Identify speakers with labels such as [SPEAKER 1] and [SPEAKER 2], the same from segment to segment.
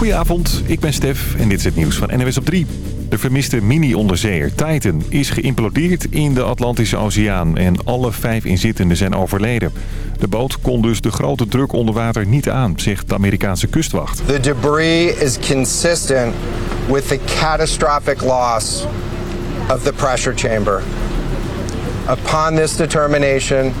[SPEAKER 1] Goedenavond, ik ben Stef en dit is het nieuws van NWS op 3. De vermiste mini-onderzeeër Titan is geïmplodeerd in de Atlantische Oceaan... en alle vijf inzittenden zijn overleden. De boot kon dus de grote druk onder water niet aan, zegt de Amerikaanse kustwacht.
[SPEAKER 2] The debris is consistent with the catastrophic loss of the pressure chamber. Upon this determination,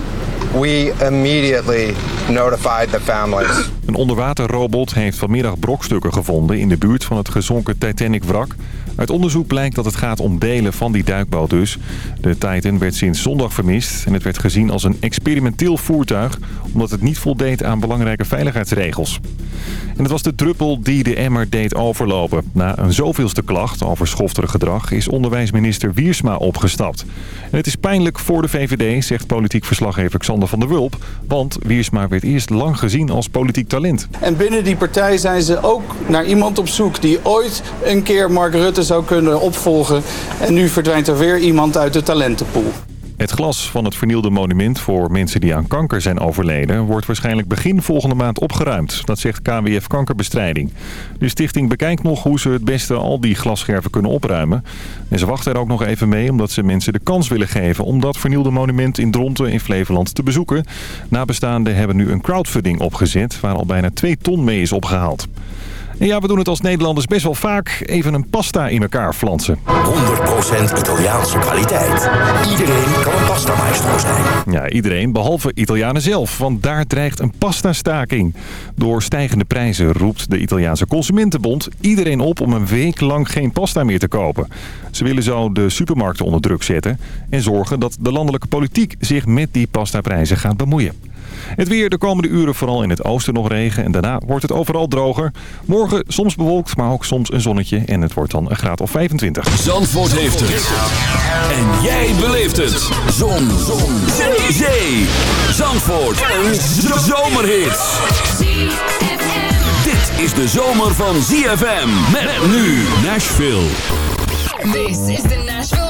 [SPEAKER 2] we immediately notified the families.
[SPEAKER 1] Een onderwaterrobot heeft vanmiddag brokstukken gevonden in de buurt van het gezonken Titanic-wrak. Uit onderzoek blijkt dat het gaat om delen van die duikboot dus. De Titan werd sinds zondag vermist en het werd gezien als een experimenteel voertuig... omdat het niet voldeed aan belangrijke veiligheidsregels. En het was de druppel die de emmer deed overlopen. Na een zoveelste klacht over schofterig gedrag is onderwijsminister Wiersma opgestapt. En het is pijnlijk voor de VVD, zegt politiek verslaggever Xander van der Wulp. Want Wiersma werd eerst lang gezien als politiek talent.
[SPEAKER 3] En binnen die partij zijn ze ook naar iemand op zoek die ooit een keer Mark Rutte zou kunnen opvolgen. En nu verdwijnt er weer iemand uit de talentenpool.
[SPEAKER 1] Het glas van het vernielde monument voor mensen die aan kanker zijn overleden... wordt waarschijnlijk begin volgende maand opgeruimd. Dat zegt KWF Kankerbestrijding. De stichting bekijkt nog hoe ze het beste al die glasscherven kunnen opruimen. En ze wachten er ook nog even mee omdat ze mensen de kans willen geven... om dat vernielde monument in Dronten in Flevoland te bezoeken. Nabestaanden hebben nu een crowdfunding opgezet... waar al bijna 2 ton mee is opgehaald. En ja, we doen het als Nederlanders best wel vaak. Even een pasta in elkaar flansen.
[SPEAKER 4] 100% Italiaanse kwaliteit. Iedereen kan een pasta maestro zijn.
[SPEAKER 1] Ja, iedereen, behalve Italianen zelf. Want daar dreigt een pastastaking. Door stijgende prijzen roept de Italiaanse Consumentenbond iedereen op om een week lang geen pasta meer te kopen. Ze willen zo de supermarkten onder druk zetten en zorgen dat de landelijke politiek zich met die pastaprijzen gaat bemoeien. Het weer de komende uren vooral in het oosten nog regen en daarna wordt het overal droger. Morgen soms bewolkt, maar ook soms een zonnetje en het wordt dan een graad of 25.
[SPEAKER 5] Zandvoort heeft het. En jij beleeft het. Zon. Zon. Zee. Zee. Zandvoort. Een zomerhit. Dit is de zomer van ZFM. Met nu Nashville.
[SPEAKER 6] This is the Nashville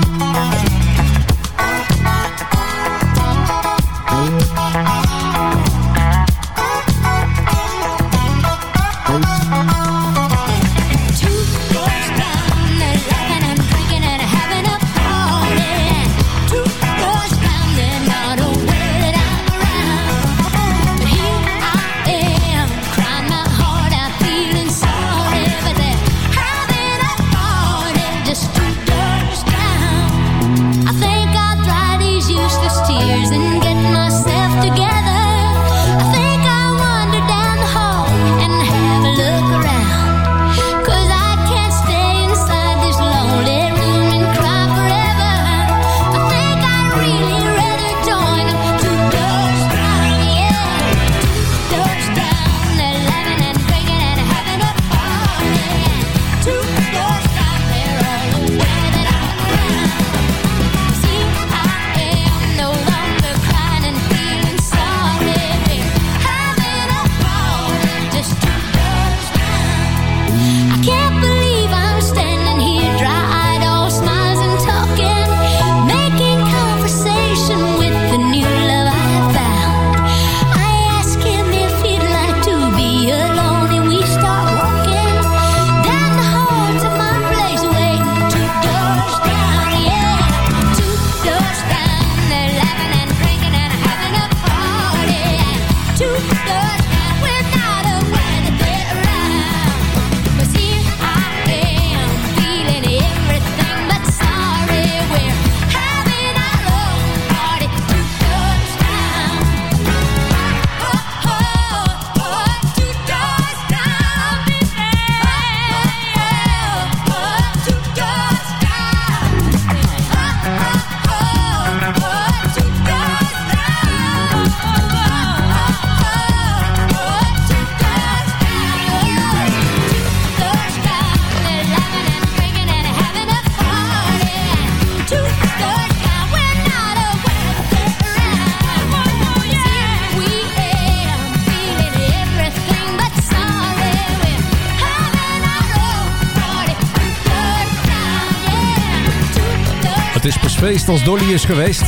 [SPEAKER 7] als Dolly is geweest.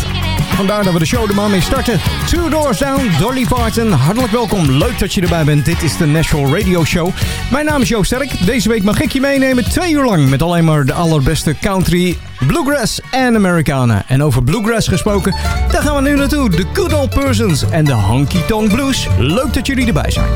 [SPEAKER 7] Vandaar dat we de show er maar mee starten. Two Doors Down, Dolly Parton. Hartelijk welkom, leuk dat je erbij bent. Dit is de National Radio Show. Mijn naam is Joost Sterk. Deze week mag ik je meenemen twee uur lang... met alleen maar de allerbeste country, bluegrass en Americana. En over bluegrass gesproken, daar gaan we nu naartoe. The Good Old Persons en de Honky Tonk Blues. Leuk dat jullie erbij zijn.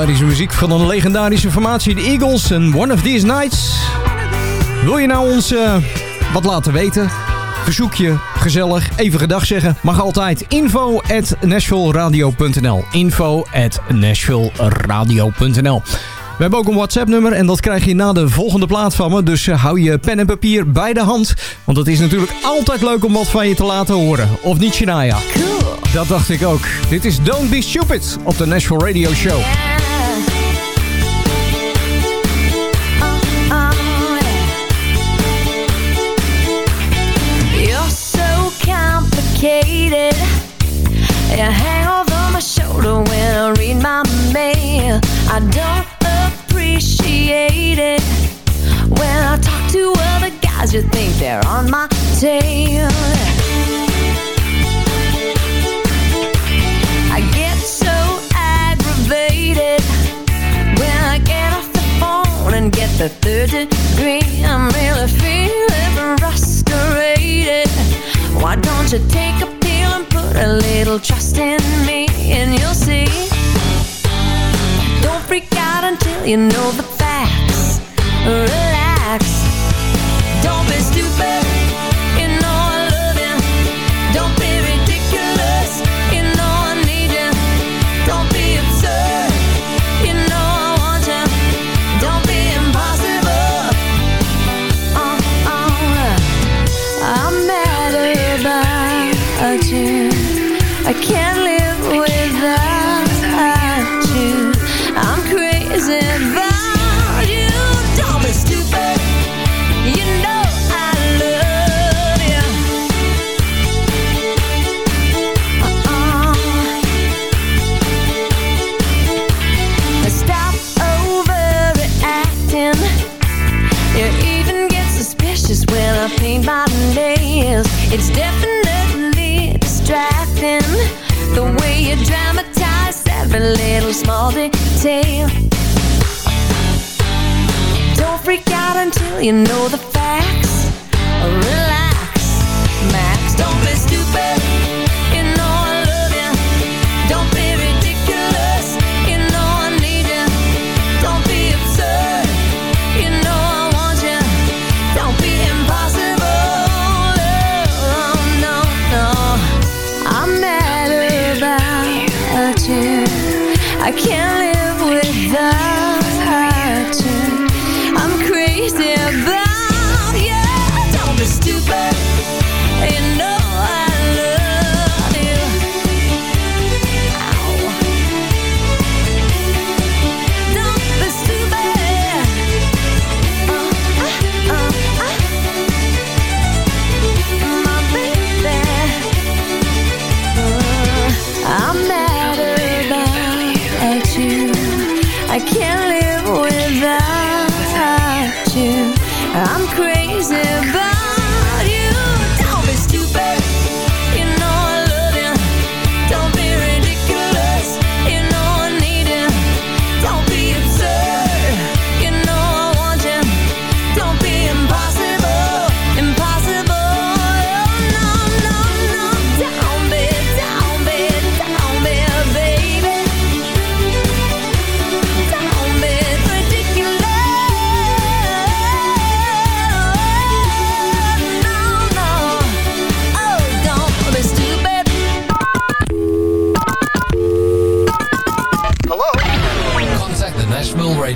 [SPEAKER 8] Legendarische muziek van een legendarische formatie, de Eagles en One of These Nights. Wil je nou ons uh, wat laten weten? Verzoekje, gezellig, even gedag zeggen. Mag altijd. Info at nashvilleradio.nl Info at nashvilleradio.nl we hebben ook een WhatsApp-nummer en dat krijg je na de volgende plaat van me. Dus uh, hou je pen en papier bij de hand. Want het is natuurlijk altijd leuk om wat van je te laten horen. Of niet, Shania?
[SPEAKER 9] Cool.
[SPEAKER 8] Dat dacht ik ook. Dit is Don't Be Stupid op de Nashville Radio Show.
[SPEAKER 9] I don't appreciate it when I talk to other guys. You think they're on my tail. I get so aggravated when I get off the phone and get the third degree. I'm really frustrated. Why don't you take a pill and put a little trust in me, and you'll see. Freak out until you know the facts. Relax.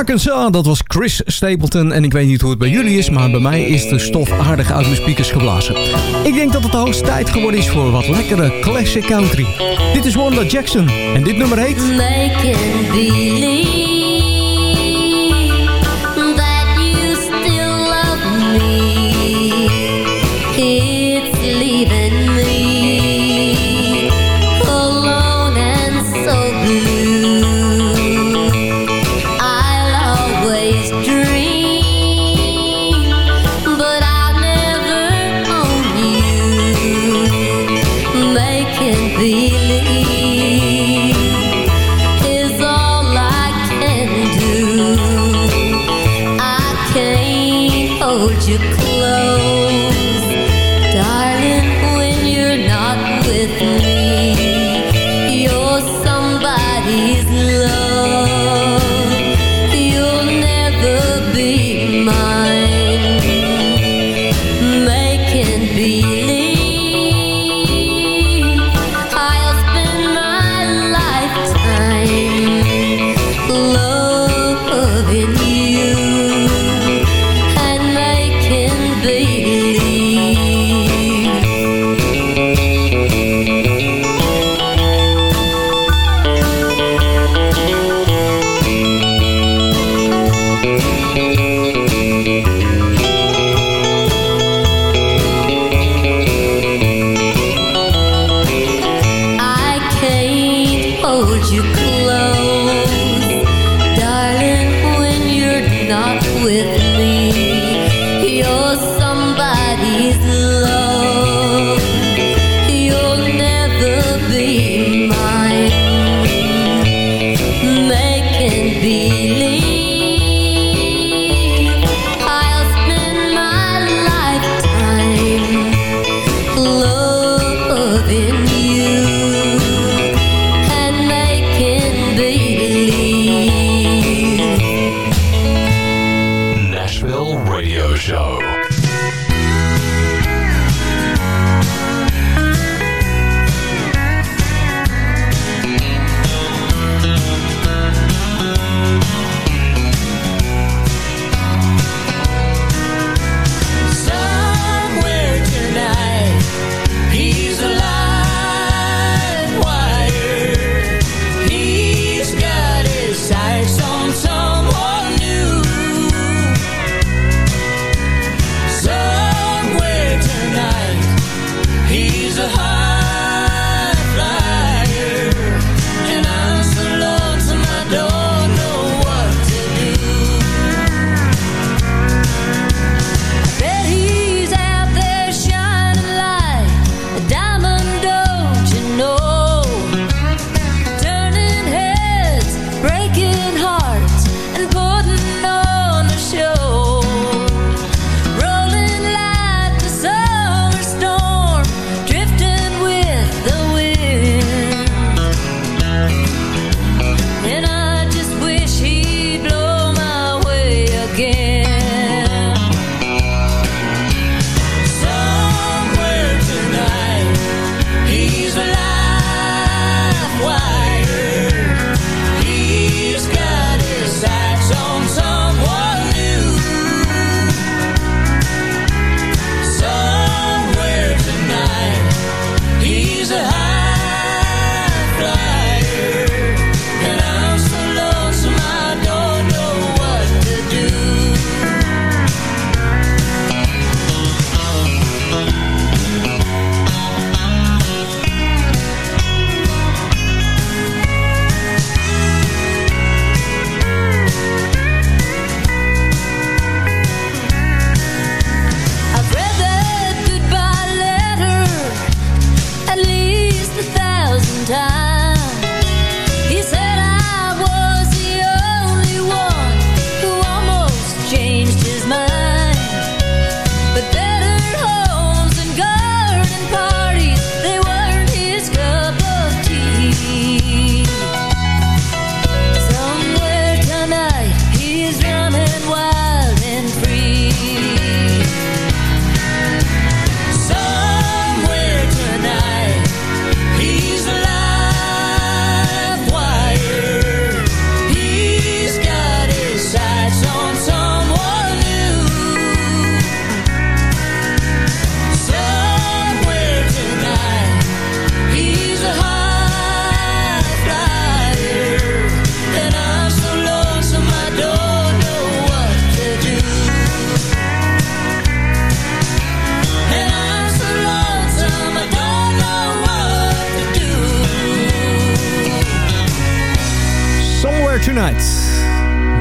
[SPEAKER 10] Arkansas, dat was Chris Stapleton. En ik weet niet hoe het bij jullie is, maar bij mij is de stof aardig uit mijn speakers geblazen. Ik denk dat het de hoogste tijd geworden is voor wat lekkere classic country. Dit is Wanda Jackson en dit nummer heet...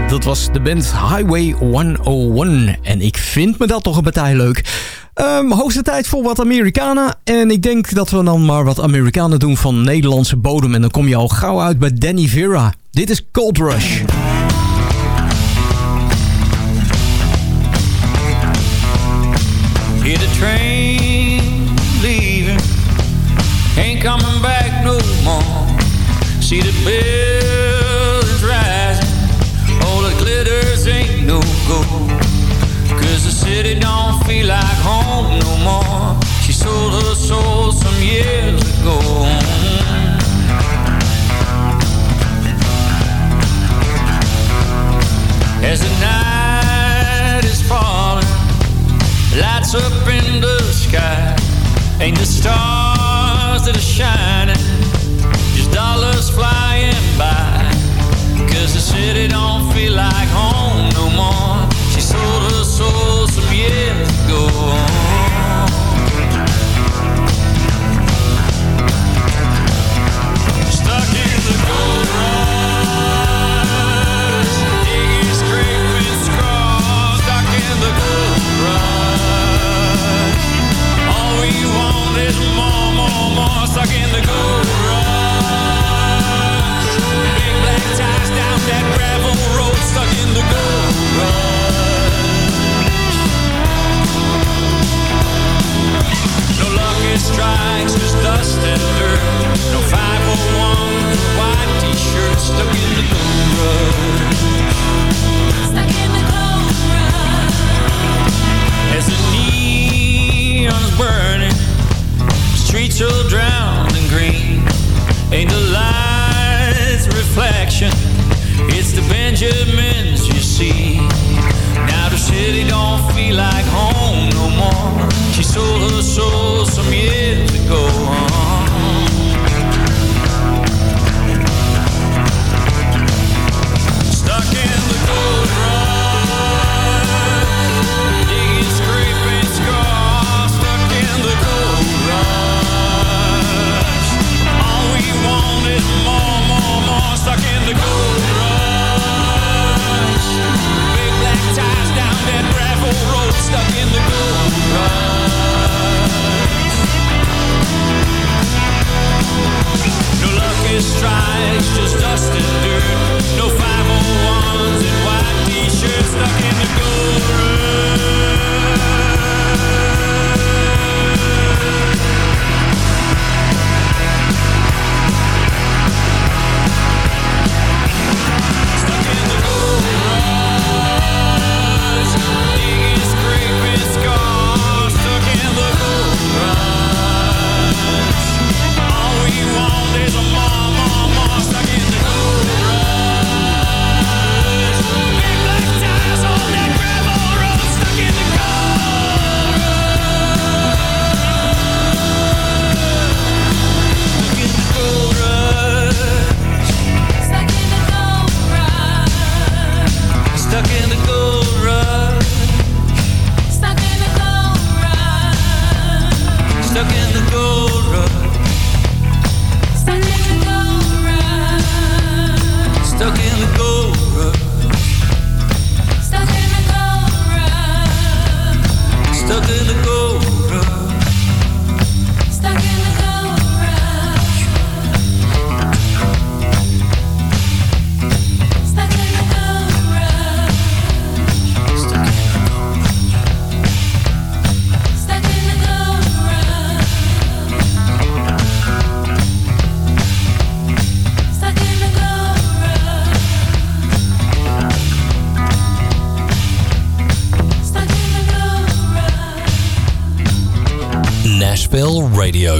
[SPEAKER 8] Dat was de band Highway 101. En ik vind me dat toch een partij leuk. Ehm hoogste tijd voor wat Americana. En ik denk dat we dan maar wat Amerikanen doen van Nederlandse bodem. En dan kom je al gauw uit bij Danny Vera. Dit is Cold Rush.
[SPEAKER 11] Hear the train leaving, ain't coming back no more. See the more. She sold her soul some years ago. As the night is falling lights up in the sky. Ain't the stars that are strikes, just dust and dirt. No 501 white t-shirts. Stuck in the gold rush. Stuck in the gold rush. As the neon's burning, streets are drowned in green. Ain't the lights reflection? It's the Benjamins you see. City don't feel like home no more. She sold her soul some years ago. Strikes, just dust and dirt. No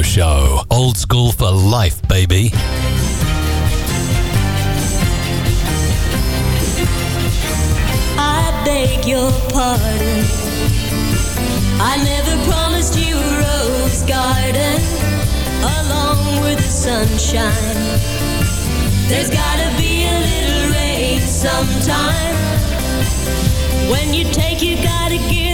[SPEAKER 12] Show. Old school for life, baby.
[SPEAKER 9] I beg your pardon. I never promised you a rose garden along with the sunshine. There's gotta be a little rain sometime. When you take, you gotta give.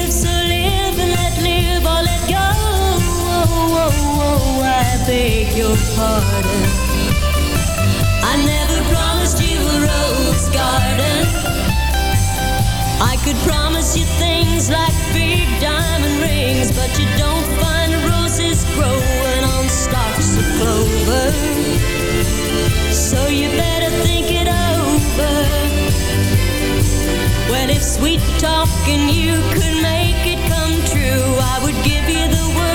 [SPEAKER 9] pardon. I never promised you a rose garden.
[SPEAKER 10] I could promise you things like big diamond rings, but you don't find roses growing on stalks of clover. So you better think it over. Well, if sweet talking you could make it come true, I would give you the word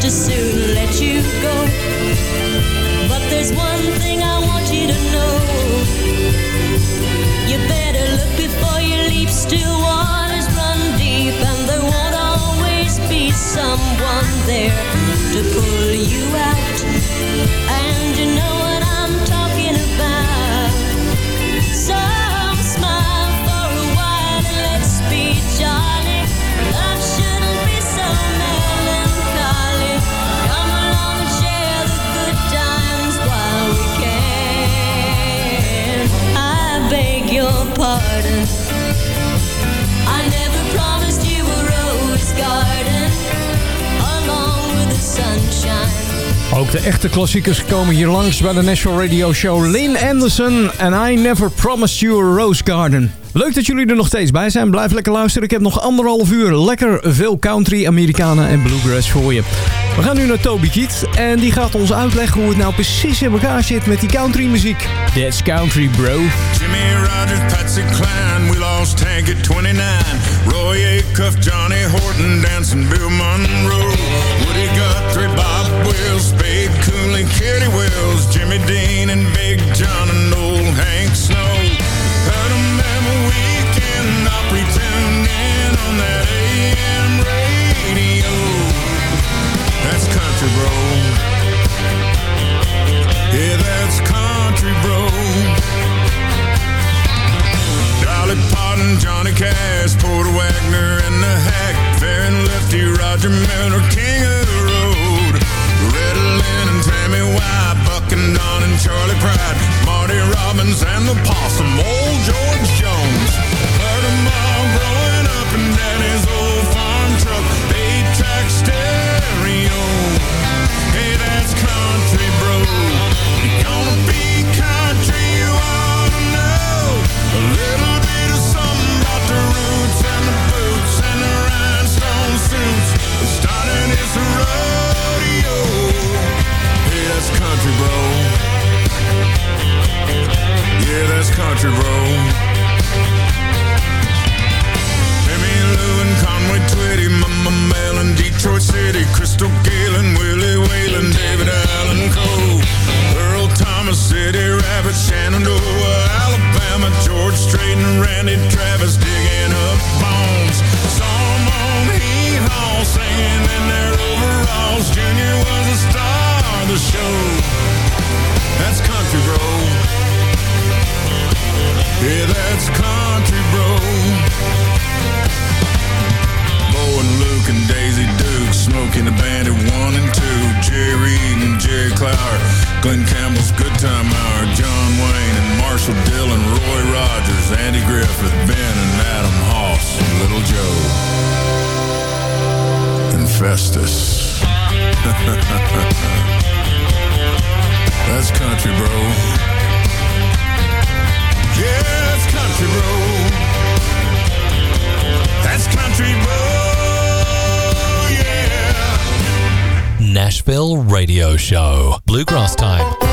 [SPEAKER 10] just soon let you go. But there's one thing I want you to know. You better look before you leap. Still waters run deep, and there won't always be someone there to pull you out. And you know
[SPEAKER 8] de echte klassiekers komen hier langs bij de National Radio Show. Lynn Anderson en I Never Promised You a Rose Garden. Leuk dat jullie er nog steeds bij zijn. Blijf lekker luisteren. Ik heb nog anderhalf uur lekker veel country, Amerikanen en bluegrass voor je. We gaan nu naar Toby Keith en die gaat ons uitleggen hoe het nou precies in elkaar zit met die country muziek. That's country bro.
[SPEAKER 13] Jimmy Rogers, Patsy Cline, we lost Hank at 29. Roy Acuff, Johnny Horton, dancing Bill Monroe. Roger Miller, King of the Road. Loretta and Tammy Wynette, Buck and Don and Charley Pride, Marty Robbins and the Possum, Clower, Glen Campbell's Good Time Hour, John Wayne and Marshall Dillon, Roy Rogers, Andy Griffith, Ben and Adam Hoss, Little Joe, and Festus. That's country, bro. Yeah, that's country, bro. That's country, bro.
[SPEAKER 12] Nashville Radio Show. Bluegrass time.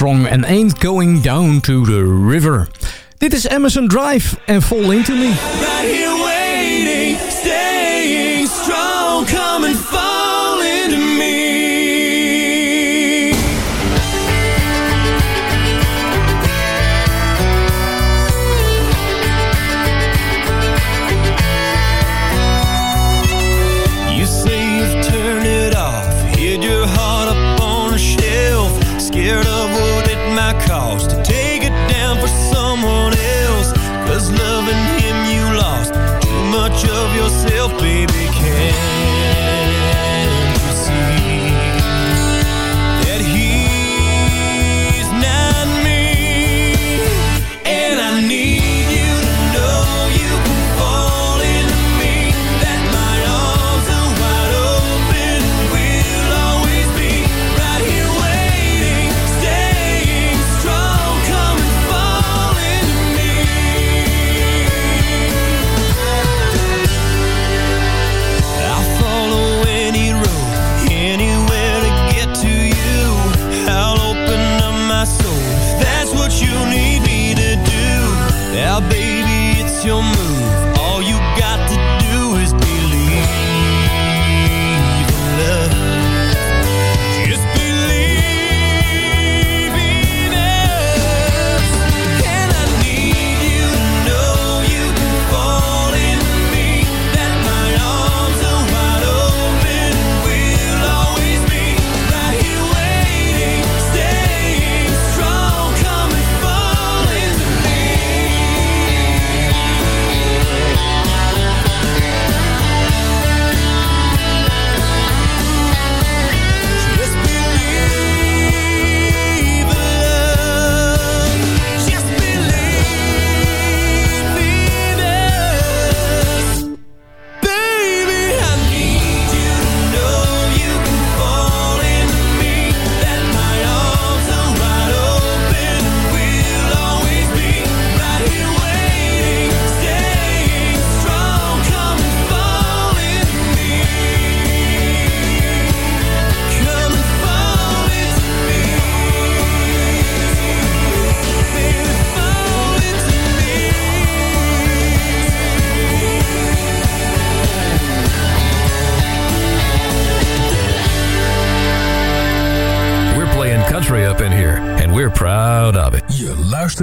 [SPEAKER 8] Armstrong Ain't Going Down to the River. Dit is Emerson Drive en
[SPEAKER 11] Fall Into Me.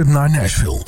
[SPEAKER 4] naar Nashville.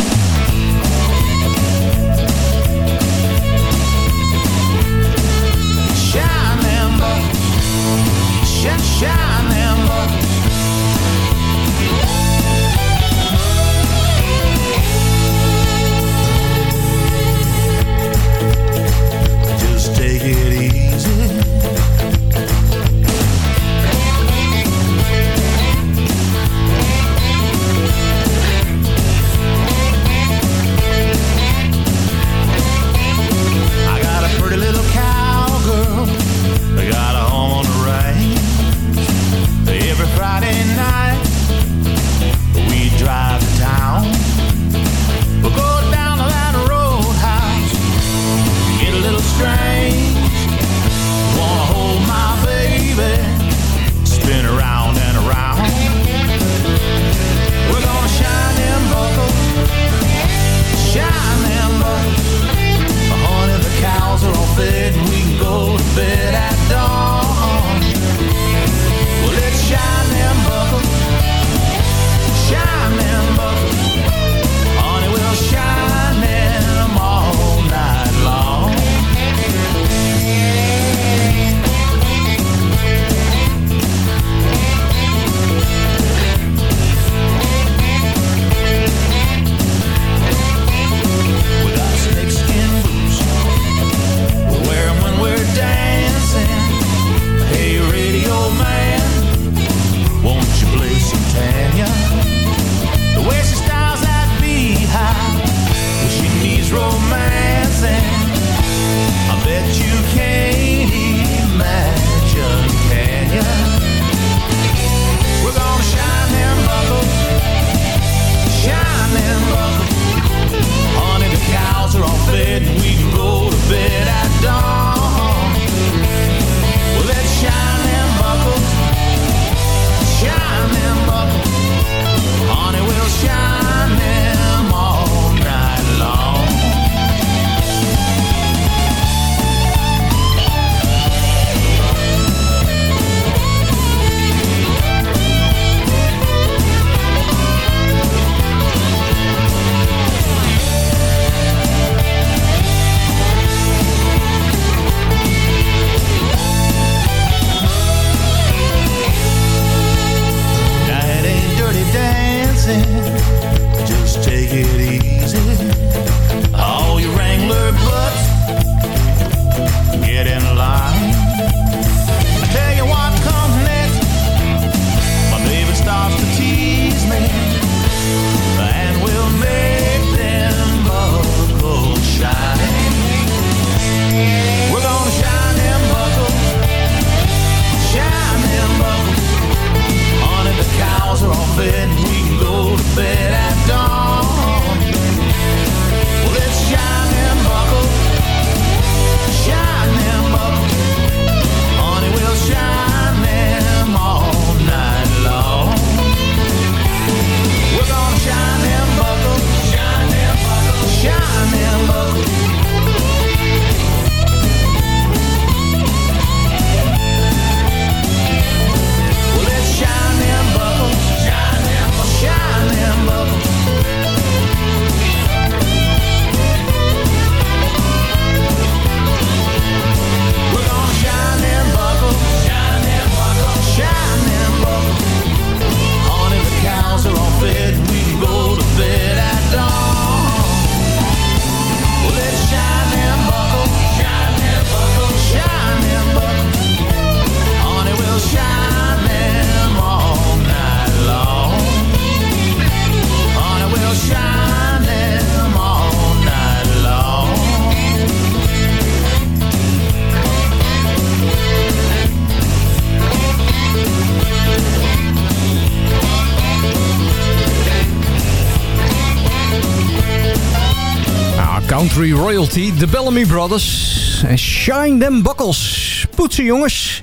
[SPEAKER 8] Country Royalty, de Bellamy Brothers en Shine Them Buckles. Poetsen jongens.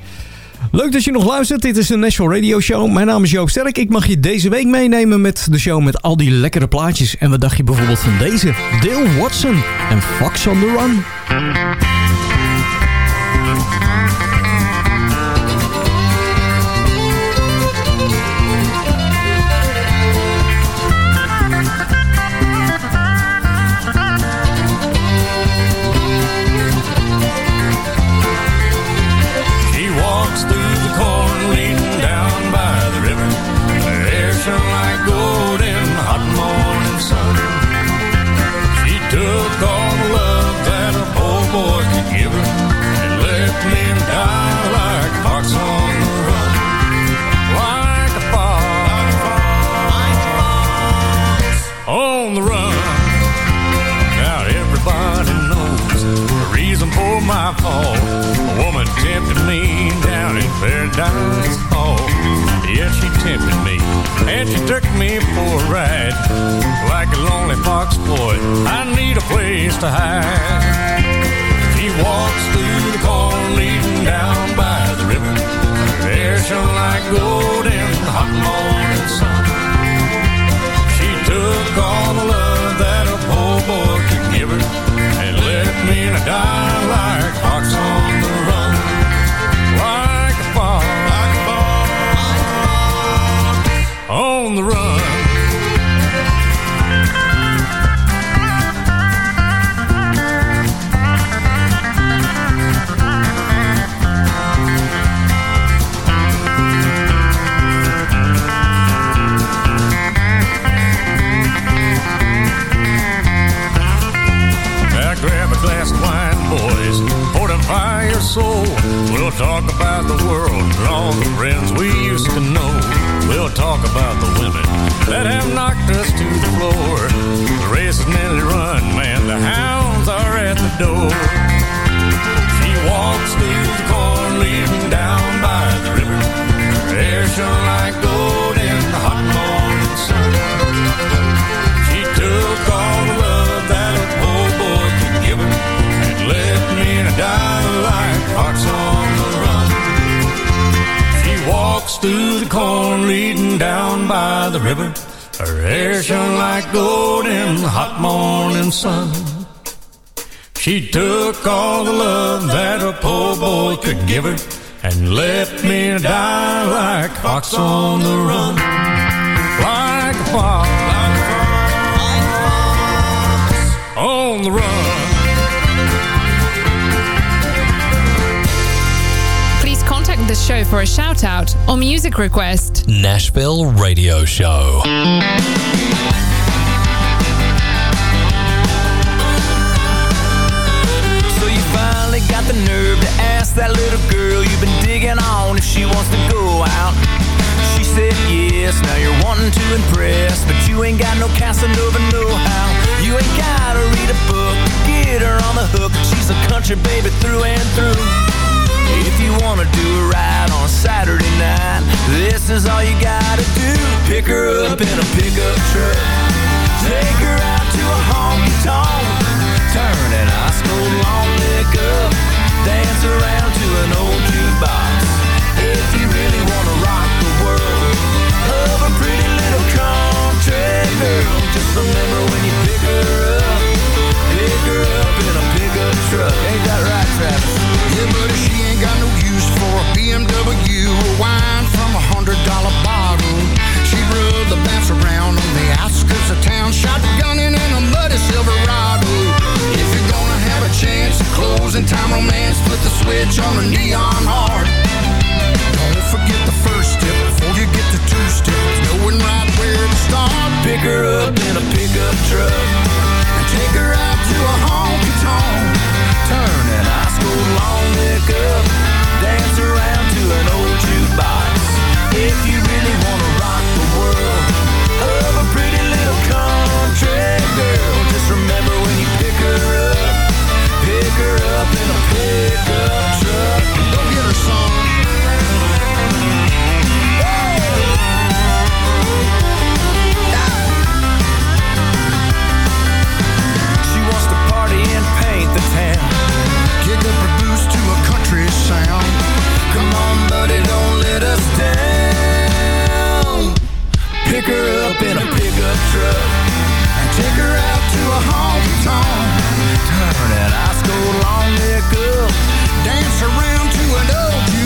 [SPEAKER 8] Leuk dat je nog luistert. Dit is de National Radio Show. Mijn naam is Joop Sterk. Ik mag je deze week meenemen met de show met al die lekkere plaatjes. En wat dacht je bijvoorbeeld van deze? Dale Watson en Fox on the Run.
[SPEAKER 14] Took me for a ride. Like a lonely fox boy, I need a place to hide. She walks through the corn leading down by the river. Her hair shone like gold in the hot morning sun. She took all the love that a poor boy could give her and left me to die like a fox on on the run. Grab a glass of wine, boys, fortify your soul. We'll talk about the world and all the friends we used to know. We'll talk about the women that have knocked us to the floor. The race is nearly run, man, the hounds are at the door. She walks through the corn leading down by the river. Her hair shone like gold through the corn leading down by the river. Her hair shone like gold in the hot morning sun. She took all the love that a poor boy could give her and left me die like fox on the run. Like a fox, like a fox on the run.
[SPEAKER 6] Contact the show for a shout out or music request.
[SPEAKER 12] Nashville Radio Show.
[SPEAKER 11] So you finally got the nerve to ask that little girl you've been digging on if she wants to go out. She said yes, now you're wanting to impress, but you ain't got no Casanova know-how. You ain't gotta read a book to get her on the hook. She's a country baby through and through. If you wanna do a ride on a Saturday night, this is all you gotta do. Pick her up in a pickup truck. Take her out to a honky tonk. Turn an ice cold long neck up. Dance around to an old jukebox. If you really wanna rock the world of a pretty little country girl, just remember when you pick her up, her up in a pickup truck. Ain't that right, Travis?
[SPEAKER 15] Yeah, but she ain't got no use for a BMW or wine from a hundred dollar bottle. She rode the bounce around on the outskirts of town, shotgunning in a muddy Silverado. If you're gonna have a chance at closing time romance, put the switch on a neon heart. Don't forget the first step before you get to two steps, knowing right where to start.
[SPEAKER 11] Pick her up truck
[SPEAKER 15] and take her out to a honky tonk.
[SPEAKER 11] Turn
[SPEAKER 15] that ice cold long neck up, dance around to an old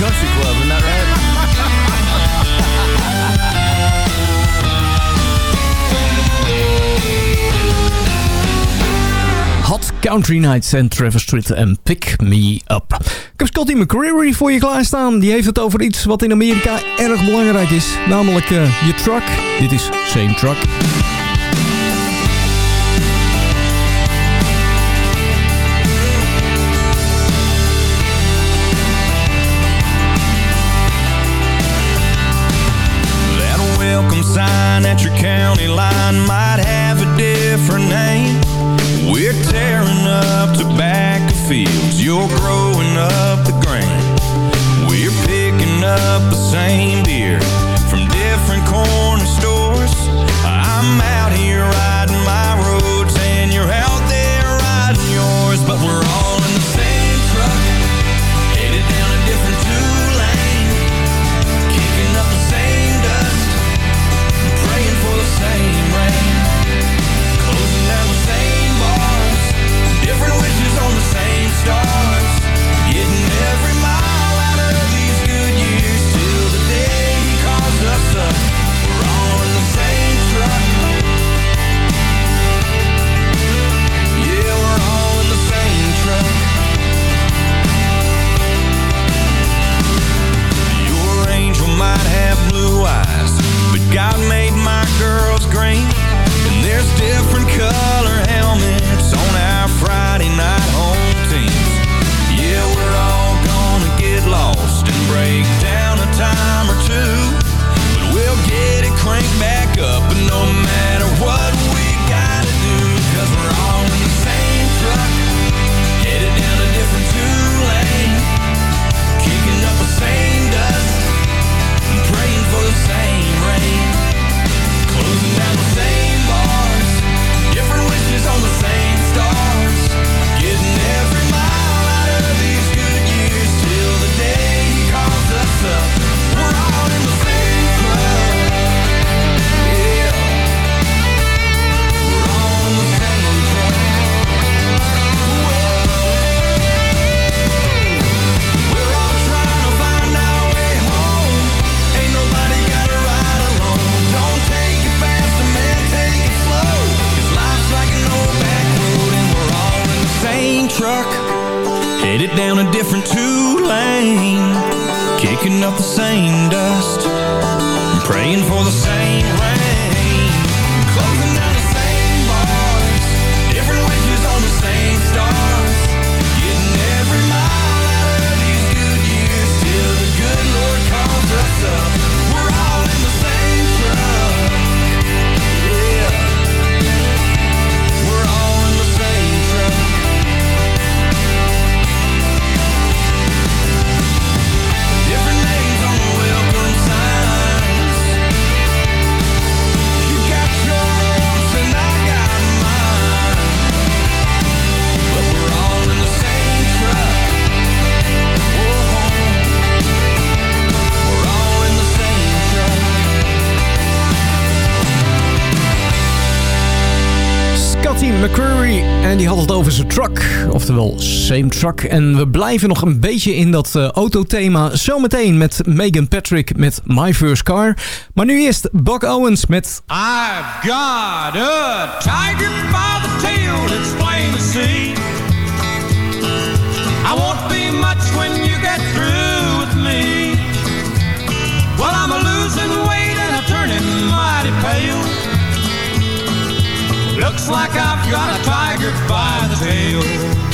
[SPEAKER 15] country club and not.
[SPEAKER 11] Hot Country Nights en Travis Street en Pick Me Up. Ik heb Scotty McCreery voor je klaarstaan. Die heeft het over iets wat in Amerika erg belangrijk is. Namelijk eh, je truck. Dit is Same Truck. oftewel Same Truck. En we blijven nog een beetje in dat uh, autothema. Zometeen met Megan Patrick met My First Car. Maar nu eerst Buck Owens met...
[SPEAKER 16] I've got a tiger by the tail, it's plain to see. I won't be much when you get through with me. Well, I'm a losing weight and I'm turning mighty pale. Looks like I've got a tiger by the tail.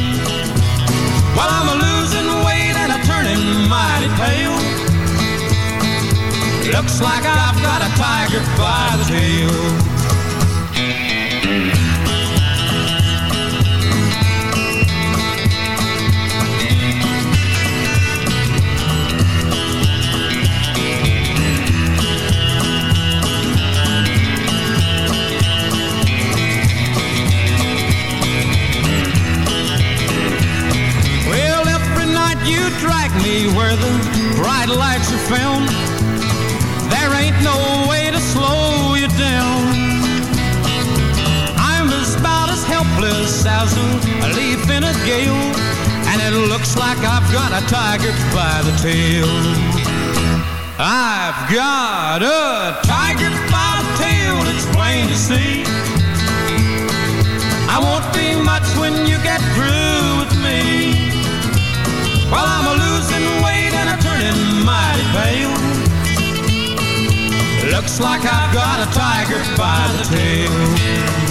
[SPEAKER 10] While I'm a losing weight and a turning mighty pale. Looks like I've got a tiger by the tail. Where the bright lights are filmed. There ain't no way to slow you down. I'm as about as helpless as a leaf in a gale, and it looks like I've got a tiger by the tail. I've got a tiger by the tail, it's plain to see. I won't be much when you get through with me. While I'm a losing pale. Looks like I've got a tiger by the tail.